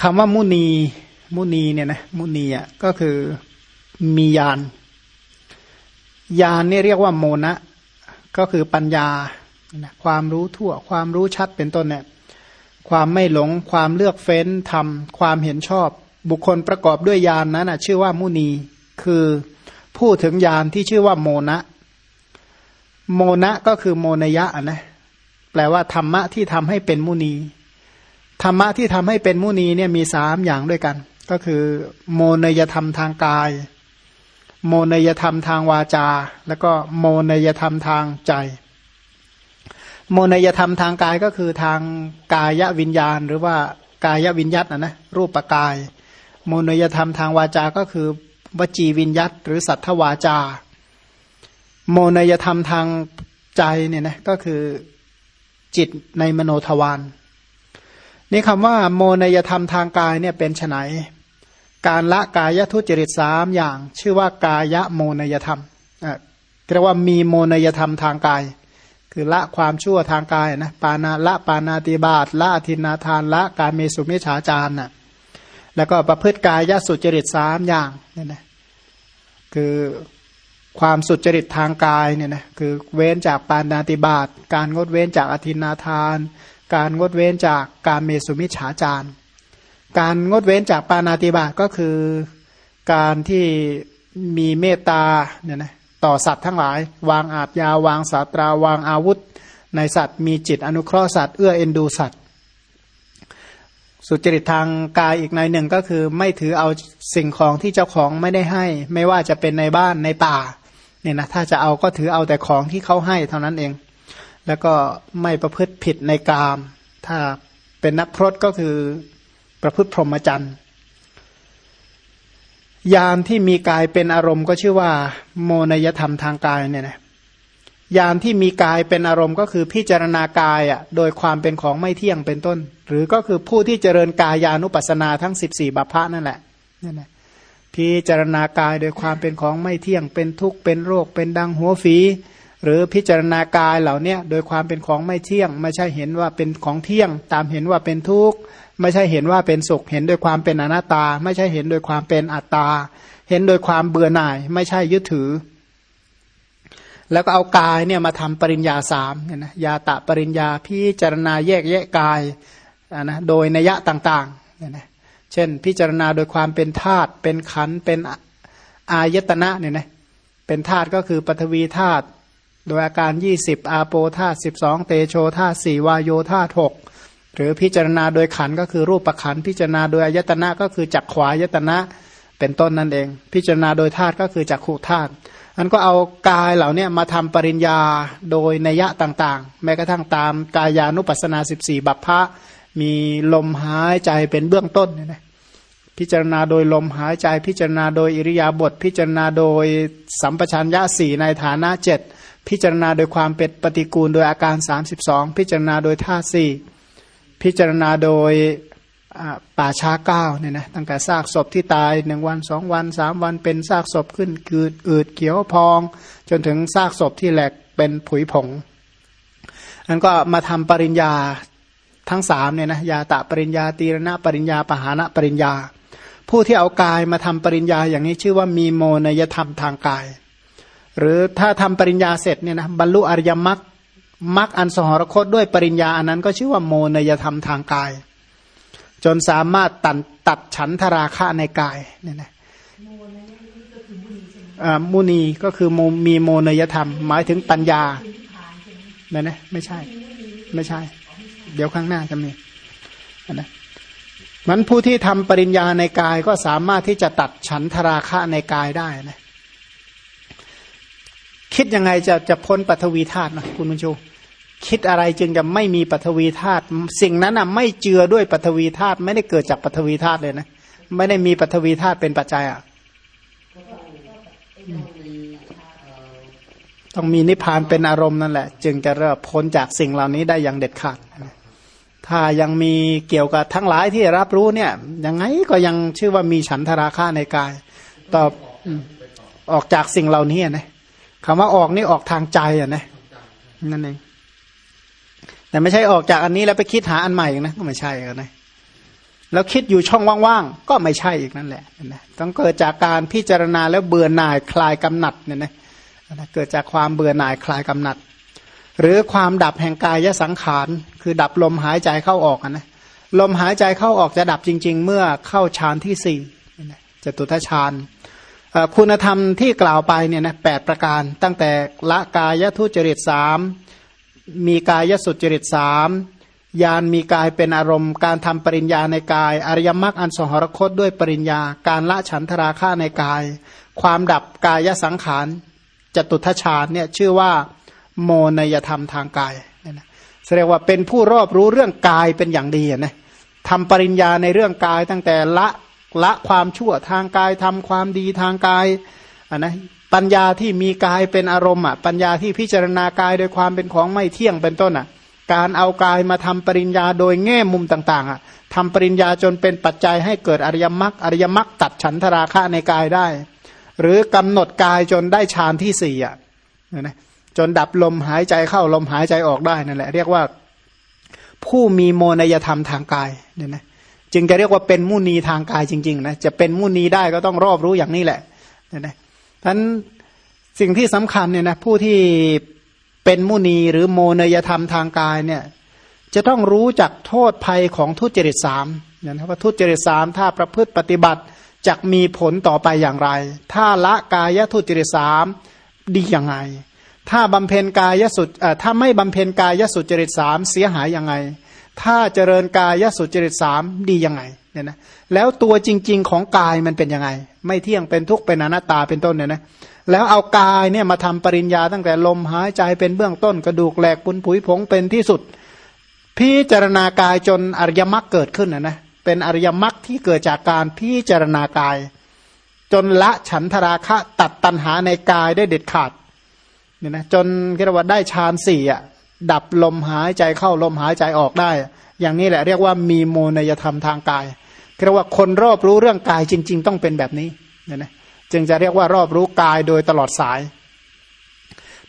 คำว่ามุนีมุนีเนี่ยนะมุนีอะก็คือมียานยานนี่เรียกว่าโมนะก็คือปัญญาความรู้ทั่ว ความรู้ชัดเป็นต้นเนี่ยความไม่หลง ความเลือกเฟ้นทำความเห็นชอบ บุคคลประกอบด้วยยานนั้นนะชื่อว่ามุนีคือพูดถึงยานที่ชื่อว่าโมนะโมนะก็คือโมนยะนะแปลว่าธรรมะที่ทำให้เป็นมุนี ธรรมะที่ทำให้เป็นมุนีเนี่ยมีสามอย่างด้วยกัน ก็คือโมเนยธรรมทางกาย โมเนยธรรมทางวาจา แล้วก็โมเนยธรรมทางใจ โมเนยธรรมทางกายก็คือทางกายวิญญาณ หรือว่ากายวิญญัตนะนะรูปกาย โมเนยธรรมทางวาจา ก็คือวจีวิญญัตหรือสัทธวาจา โมเนยธรรมทางใจเนี่ยนะก็คือจิตในมโนทวาร นี่คำว่าโมนยธรรมทางกายเนี่ยเป็นไนการละกายทุจริตสามอย่าง ชื่อว่ากายโมนยธรรมเรียกว่ามีโมนยธรรมทางกาย คือละความชั่วทางกายนะปานาละปานาติบาตละอธินาทานละการเมสุมิฉาจารน่ะแล้วก็ประพฤติกายสุจริตสามอย่างเนี่ยนะคือความสุจริตทางกายเนี่ยนะคือเว้นจากปานาติบาตการงดเว้นจากอธินาทาน การงดเว้นจากการเมสุมิฉาจารการงดเว้นจากปานาติบาตก็คือการที่มีเมตตาเนี่ยนะต่อสัตว์ทั้งหลาย วางอาบยาวางสาตราวางอาวุธ ในสัตว์มีจิตอนุเคราะห์สัตว์เอื้อเอ็นดูสัตว์ สุจริตทางกายอีกในหนึ่งก็คือไม่ถือเอาสิ่งของที่เจ้าของไม่ได้ให้ ไม่ว่าจะเป็นในบ้านในป่าเนี่ยนะถ้าจะเอาก็ถือเอาแต่ของที่เขาให้เท่านั้นเอง แล้วก็ไม่ประพฤติผิดในกาม ถ้าเป็นนักพรตก็คือประพฤติพรหมจรรย์ยามที่มีกายเป็นอารมณ์ก็ชื่อว่า โมนยธรรมทางกายเนี่ยนะยามที่มีกายเป็นอารมณ์ก็คือพิจารณากายอะโดยความเป็นของไม่เที่ยงเป็นต้น หรือก็คือผู้ที่เจริญกายานุปัสสนาทั้งสิบสี่บัพพะนั่นแหละนี่นะพิจารณากายโดยความเป็นของไม่เที่ยงเป็นทุกข์เป็นโรคเป็นดังหัวฝี หรือพิจารณากายเหล่านี้โดยความเป็นของไม่เที่ยง ไม่ใช่เห็นว่าเป็นของเที่ยง ตามเห็นว่าเป็นทุกข์ไม่ใช่เห็นว่าเป็นสุข เห็นโดยความเป็นอนัตตา ไม่ใช่เห็นโดยความเป็นอัตตา เห็นโดยความเบื่อหน่าย ไม่ใช่ยึดถือ แล้วก็เอากายเนี่ยมาทำปริญญาสามเนี่ยนะยาตะปริญญาพิจารณาแยกแยะกายนะโดยนัยะต่างๆเนี่ยนะเช่น พิจารณาโดยความเป็นธาตุเป็นขันเป็นอายตนะเนี่ยนะเป็นธาตุก็คือปฐวีธาตุ โดยอาการยี่สิบอาโปธาสิบสองเตโชธาสี่วายโยธาหกหรือพิจารณาโดยขันก็คือรูปประขันพิจารณาโดยอายตนะก็คือจักขวายตนะเป็นต้นนั่นเอง พิจารณาโดยธาตุก็คือจักขุธาตุอันก็เอากายเหล่านี้มาทำปริญญาโดยนัยะต่างๆ แม้กระทั่งตามกายานุปัสนาสิบสี่บัพพะมีลมหายใจเป็นเบื้องต้นเนี่ยนะ พิจารณาโดยลมหายใจ พิจารณาโดยอิริยาบถพิจารณาโดยสัมปชัญญะสี่ในฐานะเจ็ดพิจารณาโดยความเป็นปฏิกูลโดยอาการ 32 พิจารณาโดยท่าสี่พิจารณาโดยป่าช้าเก้าเนี่ยนะตั้งแต่ซากศพที่ตายหนึ่งวันสองวันสามวันเป็นซากศพขึ้นกืดอืดเขียวพอง จนถึงซากศพที่แหลกเป็นผุยผงนั้นก็มาทำปริญญาทั้งสามเนี่ยนะยาตะปริญญาตีรณะปริญญาปหานะปริญญา ผู้ที่เอากายมาทำปริญญาอย่างนี้ชื่อว่ามีโมนยธรรมทางกาย หรือถ้าทำปริญญาเสร็จเนี่ยนะบรรลุอริยมรรคมรรคอันสหรคตด้วยปริญญาอันนั้นก็ชื่อว่าโมนยธรรมทางกาย จนสามารถตัดตัดฉันทราคะในกายเนี่ยนะมุนีก็คือมีโมนยธรรม หมายถึงปัญญาเนี่ยนะไม่ใช่ ไม่ใช่ เดี๋ยวข้างหน้าจะมีนะ มันผู้ที่ทำปริญญาในกายก็สามารถที่จะตัดฉันทราคะในกายได้นะคิดยังไงจะจะพ้นปฐวีธาตุนะคุณบุญชูคิดอะไรจึงจะไม่มีปฐวีธาตุสิ่งนั้นอะไม่เจือด้วยปฐวีธาตุไม่ได้เกิดจากปฐวีธาตุเลยนะไม่ได้มีปฐวีธาตุเป็นปัจจัยอะต้องมีนิพพานเป็นอารมณ์นั่นแหละ จึงจะเริ่มพ้นจากสิ่งเหล่านี้ได้อย่างเด็ดขาด ถ้ายังมีเกี่ยวกับทั้งหลายที่รับรู้เนี่ยยังไงก็ยังชื่อว่ามีฉันทราคะในกาย ตอบออกจากสิ่งเหล่านี้นะคำว่าออกนี่ออกทางใจอะนะนั่นเองแต่ไม่ใช่ออกจากอันนี้แล้วไปคิดหาอันใหม่นะก็ไม่ใช่กันนะแล้วคิดอยู่ช่องว่างๆก็ไม่ใช่อีกนั่นแหละนะต้องเกิดจากการพิจารณาแล้วเบื่อหน่ายคลายกำหนัดเนี่ยนะเกิดจากความเบื่อหน่ายคลายกำหนัด หรือความดับแห่งกายสังขาร คือดับลมหายใจเข้าออกนะลมหายใจเข้าออกจะดับจริง ๆ เมื่อเข้าฌานที่สี่จตุทชานคุณธรรมที่กล่าวไปเนี่ยนะแปดประการ ตั้งแต่ละกายทุจริตสามมีกายสุจริตสามยานมีกายเป็นอารมณ์ การทำปริญญาในกาย อริยมรรคอันสหรคตด้วยปริญญา การละฉันทราค่าในกาย ความดับกายสังขารจตุทชาญเนี่ยชื่อว่า โมนยธรรมทางกายเนี่ยนะแสดงว่าเป็นผู้รอบรู้เรื่องกายเป็นอย่างดีนะทำปริญญาในเรื่องกายตั้งแต่ละละความชั่วทางกายทำความดีทางกายอะนะปัญญาที่มีกายเป็นอารมณ์อะปัญญาที่พิจารณากายโดยความเป็นของไม่เที่ยงเป็นต้นอะการเอากายมาทำปริญญาโดยแง่มุมต่างๆอะทำปริญญาจนเป็นปัจจัยให้เกิดอริยมรรคอริยมรรคตัดฉันทราคะในกายได้ หรือกำหนดกายจนได้ฌานที่สี่อะนะ จนดับลมหายใจเข้าลมหายใจออกได้นั่นแหละ เรียกว่าผู้มีโมนยธรรมทางกายเนี่ยนะจึงจะเรียกว่าเป็นมุนีทางกายจริงๆนะจะเป็นมุนีได้ก็ต้องรอบรู้อย่างนี้แหละเนี่ยนะท่านสิ่งที่สำคัญเนี่ยนะผู้ที่เป็นมุนีหรือโมเนยธรรมทางกายเนี่ยจะต้องรู้จักโทษภัยของทุจริตสามนะครับว่าทุจริตสามถ้าประพฤติปฏิบัติจะมีผลต่อไปอย่างไร ถ้าละกายทุจริตสามดีอย่างไง ถ้าบำเพ็ญกายสุดถ้าไม่บำเพ็ญกายสุจริตสามเสียหายยังไง ถ้าเจริญกายสุจริตสามดียังไงเนี่ยนะแล้วตัวจริง ๆ ของกายมันเป็นยังไง ไม่เที่ยงเป็นทุกข์เป็นอนัตตาเป็นต้นเนี่ยนะแล้วเอากายเนี่ยมาทำปริญญาตั้งแต่ลมหายใจเป็นเบื้องต้นกระดูกแหลกปุนผุยผงเป็นที่สุด พิจารณากายจนอริยมรรคเกิดขึ้นนะนะเป็นอริยมรรคที่เกิดจากการพิจารณากาย จนละฉันทราคะตัดตัณหาในกายได้เด็ดขาด เนี่ยนะจนเรียกว่าได้ฌานสี่อะดับลมหายใจเข้าลมหายใจออกได้ อย่างนี้แหละเรียกว่ามีโมนยธรรมทางกายเรียกว่าคนรอบรู้เรื่องกายจริง ๆ ต้องเป็นแบบนี้เนี่ยนะจึงจะเรียกว่ารอบรู้กายโดยตลอดสาย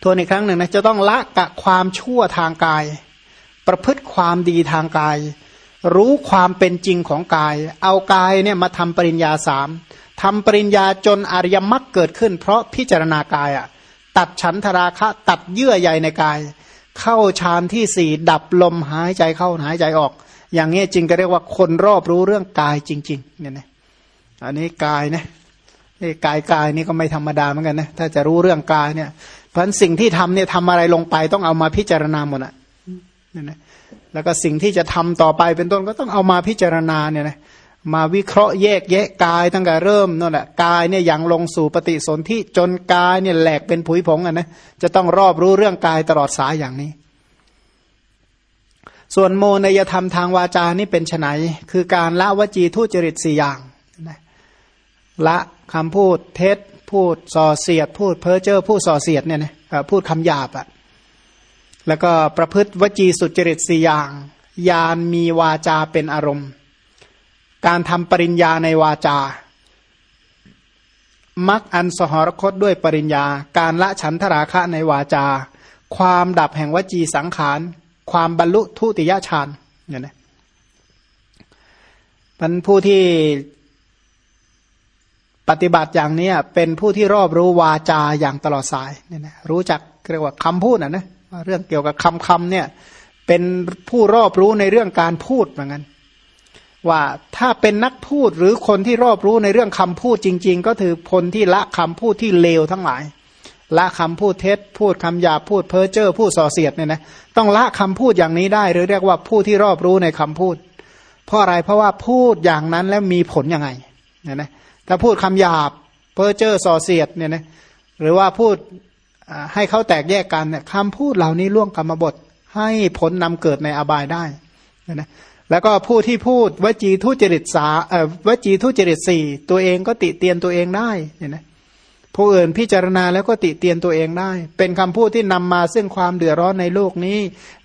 ทวนอีกครั้งหนึ่งนะจะต้องละกะความชั่วทางกาย ประพฤติความดีทางกาย รู้ความเป็นจริงของกาย เอากายเนี่ยมาทำปริญญาสามทำปริญญาจนอริยมรรคเกิดขึ้น เพราะพิจารณากายอะ่ะ ตัดฉันทราคะ ตัดเยื่อใยในกาย เข้าฌานที่สี่ดับลมหายใจเข้าหายใจออก อย่างนี้จึงจะเรียกว่าคนรอบรู้เรื่องกายจริงๆเนี่ยนะอันนี้กายนะกายกายนี่ก็ไม่ธรรมดาเหมือนกันนะถ้าจะรู้เรื่องกายเนี่ยเพราะสิ่งที่ทำเนี่ยทำอะไรลงไปต้องเอามาพิจารณาหมดอะนี่ยนะแล้วก็สิ่งที่จะทำต่อไปเป็นต้นก็ต้องเอามาพิจารณาเนี่ยนะ มาวิเคราะห์แยกแยะกายตั้งแต่เริ่มนั่นแหละกายเนี่ยยังลงสู่ปฏิสนธิจนกายเนี่ยแหลกเป็นผุยผงอะนะจะต้องรอบรู้เรื่องกายตลอดสายอย่างนี้ ส่วนโมนยธรรมทางวาจานี่เป็นไนคือการละวจีทุจริตสี่อย่างละคำพูดเท็จพูดส่อเสียด พูดเพ้อเจ้อพูดส่อเสียดเนี่ยนะพูดคำหยาบอะแล้วก็ประพฤติวจีสุจริตสี่อย่าง ยานมีวาจาเป็นอารมณ์ การทำปริญญาในวาจามักอันสหรคตด้วยปริญญา การละฉันทราคะในวาจา ความดับแห่งวจีสังขาร ความบรรลุทุติยฌานเนี่ยนะมันผู้ที่ปฏิบัติอย่างนี้เป็นผู้ที่รอบรู้วาจาอย่างตลอดสายเนี่ยนะรู้จักเรียกว่าคำพูดนะนะเรื่องเกี่ยวกับคำคำเนี่ยเป็นผู้รอบรู้ในเรื่องการพูดเหมือนกัน ว่าถ้าเป็นนักพูดหรือคนที่รอบรู้ในเรื่องคำพูดจริง ๆ ก็คือคนที่ละคำพูดที่เลวทั้งหลาย ละคำพูดเท็จ พูดคำหยาพูดเพ้อเจ้อพูดส่อเสียดเนี่ยนะต้องละคำพูดอย่างนี้ได้ หรือเรียกว่าผู้ที่รอบรู้ในคำพูด เพราะอะไรเพราะว่าพูดอย่างนั้นแล้วมีผลยังไงเนี่ยนะถ้าพูดคำหยาบเพ้อเจ้อส่อเสียดเนี่ยนะหรือว่าพูดให้เขาแตกแยกกันเนี่ยคำพูดเหล่านี้ล่วงกรรมบทให้ผลนำเกิดในอบายได้นะ แล้วก็ผู้ที่พูดวจีทุจริตสาเอ่อวจีทุจริตสี่ตัวเองก็ติเตียนตัวเองได้เนี่ยนะผู้อื่นพิจารณาแล้วก็ติเตียนตัวเองได้ เป็นคำพูดที่นำมาซึ่งความเดือดร้อนในโลกนี้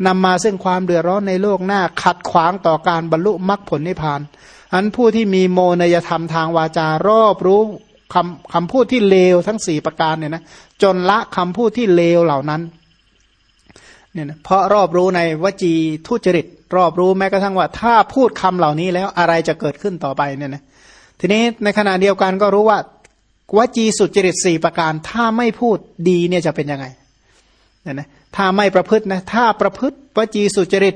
นำมาซึ่งความเดือดร้อนในโลกหน้า ขัดขวางต่อการบรรลุมรรคผลนิพพานอันผู้ที่มีโมนยธรรมทางวาจารอบรู้คำคำพูดที่เลวทั้งสี่ประการเนี่ยนะจนละคำพูดที่เลวเหล่านั้นเนี่ยนะเพราะรอบรู้ในวจีทุจริต รอบรู้แม้กระทั่งว่าถ้าพูดคำเหล่านี้แล้วอะไรจะเกิดขึ้นต่อไปเนี่ยนะทีนี้ในขณะเดียวกันก็รู้ว่าวจีสุจริตสี่ประการ ถ้าไม่พูดดีเนี่ยจะเป็นยังไงเนี่ยนะถ้าไม่ประพฤตินะถ้าประพฤติวจีสุจริต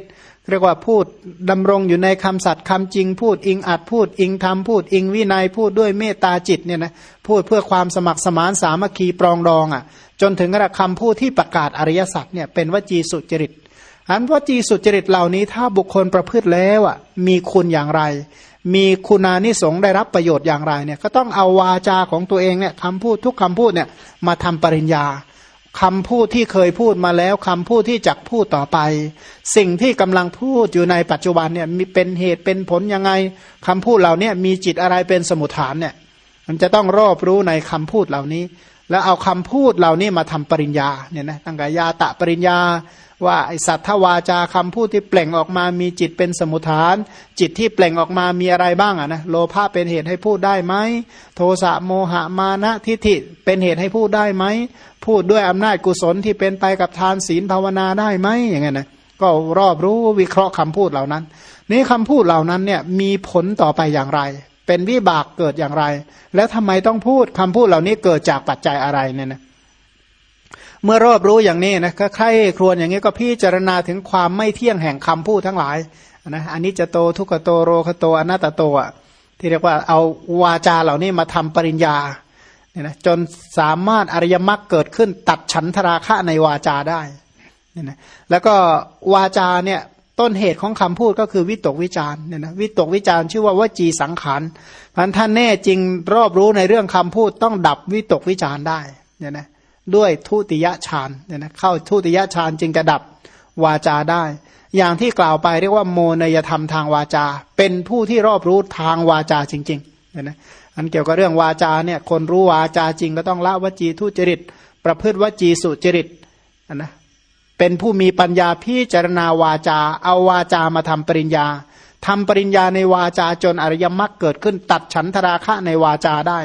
เรียกว่าพูดดำรงอยู่ในคำสัตย์คำจริง พูดอิงอัดพูดอิงธรรมพูดอิงวินัยพูดด้วยเมตตาจิตเนี่ยนะพูดเพื่อความสมัครสมานสามัคคีปรองดองอะ จนถึงระคำพูดที่ประกาศอริยสัจเนี่ยเป็นวจีสุจริต อันว่าจีสุจริตเหล่านี้ถ้าบุคคลประพฤติแล้วอะมีคุณอย่างไร มีคุณานิสงได้รับประโยชน์อย่างไรเนี่ยก็ต้องเอาวาจาของตัวเองเนี่ยคำพูดทุกคำพูดเนี่ยมาทำปริญญาคำพูดที่เคยพูดมาแล้วคำพูดที่จะพูดต่อไป สิ่งที่กำลังพูดอยู่ในปัจจุบันเนี่ยมีเป็นเหตุเป็นผลยังไงคำพูดเหล่านี้มีจิตอะไรเป็นสมุทฐานเนี่ย มันจะต้องรอบรู้ในคำพูดเหล่านี้ แล้วเอาคำพูดเหล่านี้มาทำปริญญาเนี่ยนะตั้งแต่ยาตะปริญญา ว่าไอสัทวาจาคำพูดที่เปล่งออกมามีจิตเป็นสมุทฐาน จิตที่เปล่งออกมามีอะไรบ้างอะนะโลภะเป็นเหตุให้พูดได้ไหมโทสะโมหะมานะทิฏฐิเป็นเหตุให้พูดได้ไหมพูดด้วยอำนาจกุศลที่เป็นไปกับทานศีลภาวนาได้ไหมอย่างเงี้ยนะก็รอบรู้วิเคราะห์คำพูดเหล่านั้น นี้คำพูดเหล่านั้นเนี่ยมีผลต่อไปอย่างไร เป็นวิบากเกิดอย่างไร แล้วทำไมต้องพูดคำพูดเหล่านี้เกิดจากปัจจัยอะไรเนี่ยนะเมื่อรอบรู้อย่างนี้นะก็ใครครวญอย่างนี้ก็พิจารณาถึงความไม่เที่ยงแห่งคำพูดทั้งหลายนะอันนี้จะโตทุกโตโรคโตอนัตโตอะที่เรียกว่าเอาวาจาเหล่านี้มาทำปริญญาเนี่ยนะจนสามารถอริยมรรคเกิดขึ้นตัดฉันทราคะในวาจาได้เนี่ยนะแล้วก็วาจาเนี่ย ต้นเหตุของคำพูดก็คือวิตกวิจารเนี่ยนะวิตกวิจารชื่อว่าวจีสังขารพันท่านแน่จริงรอบรู้ในเรื่องคำพูดต้องดับวิตกวิจารได้เนี่ยนะด้วยทุติยฌานเนี่ยนะเข้าทุติยฌานจึงจะดับวาจาได้ อย่างที่กล่าวไปเรียกว่าโมนยธรรมทางวาจา เป็นผู้ที่รอบรู้ทางวาจาจริงๆเนี่ยนะอันเกี่ยวกับเรื่องวาจาเนี่ยคนรู้วาจาจริงก็ต้องละวจีทุจริต ประพฤติวจีสุจริตนะ เป็นผู้มีปัญญาพิจารณาวาจา เอาวาจามาทำปริญญาทำปริญญาในวาจาจนอริยมรรคเกิดขึ้น ตัดฉันทราคะในวาจาได้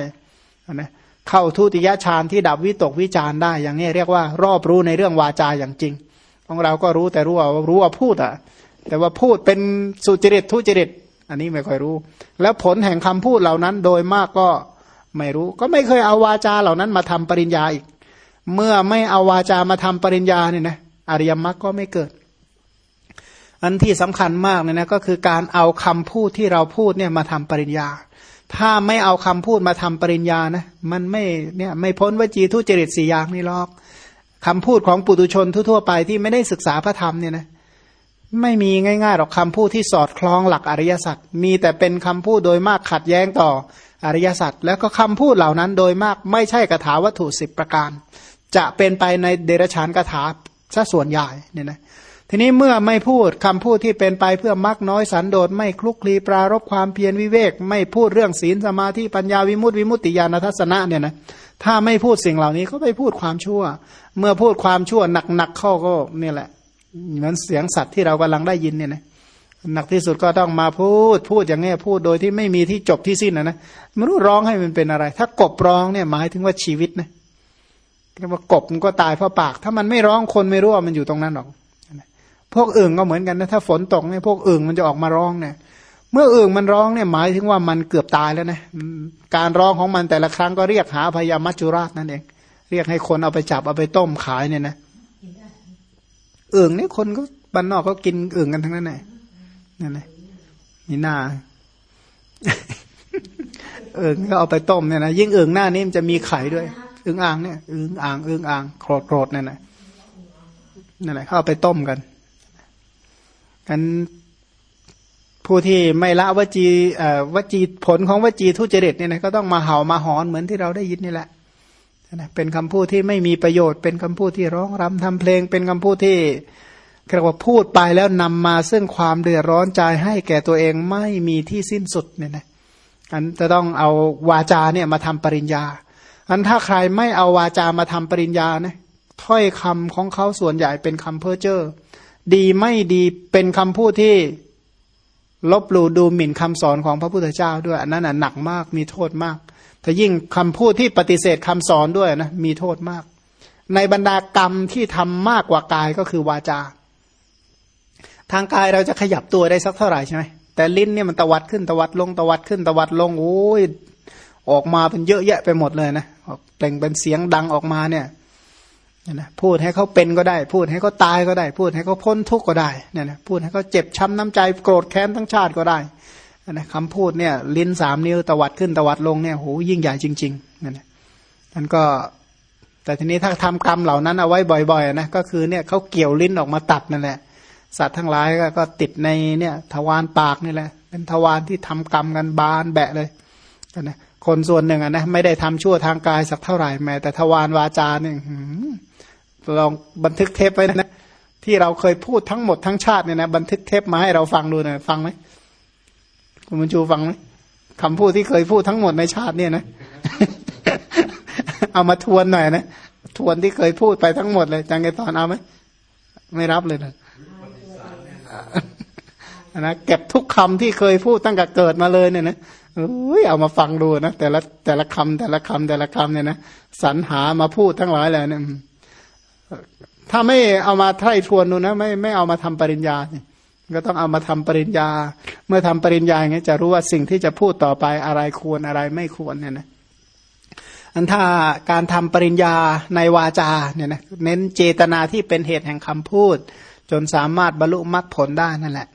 นะเข้าทุติยฌานที่ดับวิตกวิจารได้ อย่างนี้เรียกว่ารอบรู้ในเรื่องวาจาอย่างจริง ของเราก็รู้แต่รู้ว่ารู้ว่าพูดอะ แต่ว่าพูดเป็นสุจริตทุจริต อันนี้ไม่ค่อยรู้ แล้วผลแห่งคำพูดเหล่านั้นโดยมากก็ไม่รู้ ก็ไม่เคยเอาวาจาเหล่านั้นมาทำปริญญาอีก เมื่อไม่เอาวาจามาทำปริญญาเนี่ยนะ อริยมรรคก็ไม่เกิด อันที่สำคัญมากเนี่ยนะก็คือการเอาคำพูดที่เราพูดเนี่ยมาทำปริญญา ถ้าไม่เอาคำพูดมาทำปริญญานะมันไม่เนี่ยไม่พ้นวจีทุจริตสี่อย่างนี่หรอกคำพูดของปุตุชนทั่วไปที่ไม่ได้ศึกษาพระธรรมเนี่ยนะไม่มีง่ายๆหรอกคำพูดที่สอดคล้องหลักอริยสัจมีแต่เป็นคำพูดโดยมากขัดแย้งต่ออริยสัจแล้วก็คำพูดเหล่านั้นโดยมากไม่ใช่คาถาวัตถุสิบประการ จะเป็นไปในเดรชานคาถา ซะส่วนใหญ่เนี่ยนะทีนี้เมื่อไม่พูดคำพูดที่เป็นไปเพื่อมักน้อยสันโดษไม่คลุกคลีปรารบความเพียรวิเวก ไม่พูดเรื่องศีลสมาธิปัญญาวิมุตติวิมุตติญาณทัศนะเนี่ยนะถ้าไม่พูดสิ่งเหล่านี้ก็ไปพูดความชั่ว เมื่อพูดความชั่วหนักๆเข้าก็เนี่ยแหละเหมือนเสียงสัตว์ที่เรากำลังได้ยินเนี่ยนะหนักที่สุดก็ต้องมาพูดพูดอย่างนี้พูดโดยที่ไม่มีที่จบที่สิ้นนะนะไม่รู้ร้องให้มันเป็นอะไร ถ้ากบร้องเนี่ยหมายถึงว่าชีวิตนะ เรียกว่ากบมันก็ตายเพราะปาก ถ้ามันไม่ร้องคนไม่รู้ว่ามันอยู่ตรงนั้นหรอกพวกอื่นก็เหมือนกันนะถ้าฝนตกเนี่ยพวกอื่นมันจะออกมาร้องเนี่ย เมื่ออื่นมันร้องเนี่ยหมายถึงว่ามันเกือบตายแล้วนะการร้องของมันแต่ละครั้งก็เรียกหาพยามัจจุราชนั่นเองเรียกให้คนเอาไปจับเอาไปต้มขายเนี่ยนะอึ่งนี่คนก็บ้านนอกก็กินอึ่งกันทั้งนั้นแหละนั่นแหละนี่หน้าเอิงก็เอาไปต้มเนี่ยนะยิ่งเอิงหน้านี่มันจะมีไข่ด้วย อึงอ่างเนี่ยอึงอ่างอึงอ่างโครดโครดนั่นแหละนั่นแหละเขาเอาไปต้มกันกันผู้ที่ไม่ละวจีวจีผลของวจีทุจริตเนี่ยนะก็ต้องมาเห่ามาหอนเหมือนที่เราได้ยินนี่แหละนะเป็นคำพูดที่ไม่มีประโยชน์เป็นคำพูดที่ร้องรำทำเพลง เป็นคำพูดที่เรียกว่าพูดไปแล้วนำมาซึ่งความเดือดร้อนใจให้แก่ตัวเองไม่มีที่สิ้นสุดเนี่ยนะอันจะต้องเอาวาจาเนี่ยมาทำปริญญา อันถ้าใครไม่เอาวาจามาทำปริญญานะถ้อยคำของเขาส่วนใหญ่เป็นคำเพ้อเจ้อดีไม่ดีเป็นคำพูดที่ลบหลู่ดูหมิ่นคำสอนของพระพุทธเจ้าด้วยอันนั้นอะหนักมากมีโทษมากถ้ายิ่งคำพูดที่ปฏิเสธคำสอนด้วยนะมีโทษมาก ในบรรดากรรมที่ทำมากกว่ากายก็คือวาจา ทางกายเราจะขยับตัวได้สักเท่าไหร่ใช่ไหมแต่ลิ้นเนี่ยมันตวัดขึ้นตวัดลงตวัดขึ้นตวัดลงโอ้ยออกมาเป็นเยอะแยะไปหมดเลยนะ เปล่งเป็นเสียงดังออกมาเนี่ยนะพูดให้เขาเป็นก็ได้ พูดให้เขาตายก็ได้ พูดให้เขาพ้นทุกข์ก็ได้เนี่ยนะพูดให้เขาเจ็บช้ำน้ำใจโกรธแค้นทั้งชาติก็ได้นะคำพูดเนี่ย ลิ้นสามนิ้วตวัดขึ้นตวัดลงเนี่ยโหยิ่งใหญ่จริงๆนั่นนะมันก็ แต่ทีนี้ถ้าทำกรรมเหล่านั้นเอาไว้บ่อยๆนะก็คือเนี่ยเขาเกี่ยวลิ้นออกมาตัดนั่นแหละสัตว์ทั้งหลายก็ติดในเนี่ยทวารปากนี่แหละ เป็นทวารที่ทำกรรมกันบานแบะเลยนะ คนส่วนหนึ่งนะไม่ได้ทำชั่วทางกายสักเท่าไหร่แม้แต่ทวารวาจาเนี่ยลองบันทึกเทปไว้นะที่เราเคยพูดทั้งหมดทั้งชาติเนี่ยนะบันทึกเทปมาให้เราฟังดูหน่อยฟังไหมคุณบุญชูฟังไหมคำพูดที่เคยพูดทั้งหมดในชาติเนี่ยนะ เอามาทวนหน่อยนะทวนที่เคยพูดไปทั้งหมดเลยจังไงตอนเอาไหมไม่รับเลยนะนะเก็บทุกคำที่เคยพูดตั้งแต่เกิดมาเลยเนี่ยนะ เอ้ยเอามาฟังดูนะแต่ละแต่ละคำแต่ละคำแต่ละคำเนี่ยนะสรรหามาพูดทั้งหลายเลยเนี่ยถ้าไม่เอามาไถ่ทวนดูนะไม่ไม่เอามาทำปริญญาก็ต้องเอามาทำปริญญา เมื่อทำปริญญาอย่างนี้จะรู้ว่าสิ่งที่จะพูดต่อไปอะไรควรอะไรไม่ควรเนี่ยนะอันถ้าการทำปริญญาในวาจาเนี่ยนะเน้นเจตนาที่เป็นเหตุแห่งคำพูด จนสามารถบรรลุมรรคผลได้นั่นแหละ